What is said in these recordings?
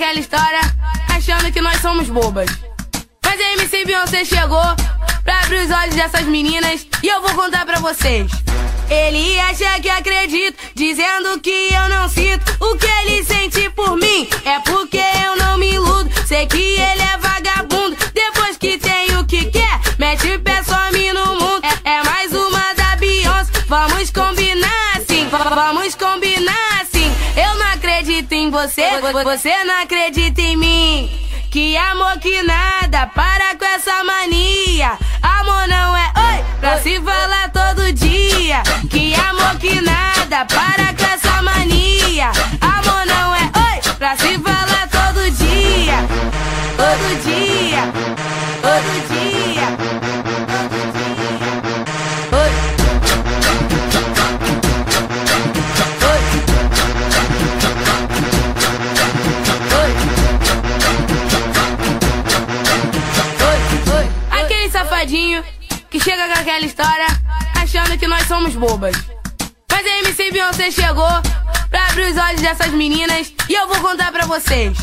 aquela história achando que nós somos bobas. Mas a MC Beyoncé chegou pra abrir os olhos dessas meninas e eu vou contar pra vocês. Ele acha que acredito, dizendo que eu não sinto o que ele sente por mim. É porque eu não me iludo, sei que ele é vagabundo. Depois que tem o que quer, mete pé some no mundo. É, é mais uma da Beyoncé, vamos combinar assim, vamos combinar acredito em você, você não acredita em mim. Que amor que nada, para com essa mania. Amor não é oi, pra se falar todo dia. Que amor que nada, para que chega com aquela história achando que nós somos bobas. Mas a MC Beyoncé chegou pra abrir os olhos dessas meninas e eu vou contar pra vocês.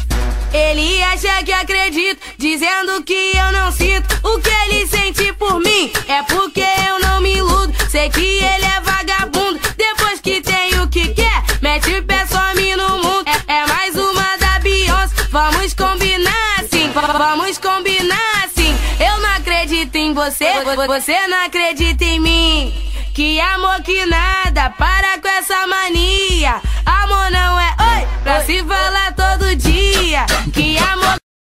Ele acha que acredito, dizendo que eu não sinto o que ele sente por mim. É porque eu não me iludo, sei que ele é vagabundo. Depois que tem o que quer, mete pé some no mundo. É, é mais uma da Beyoncé, vamos combinar assim, vamos combinar acredito em você, você não acredita em mim. Que amor que nada, para com essa mania. Amor não é oi, pra se oi.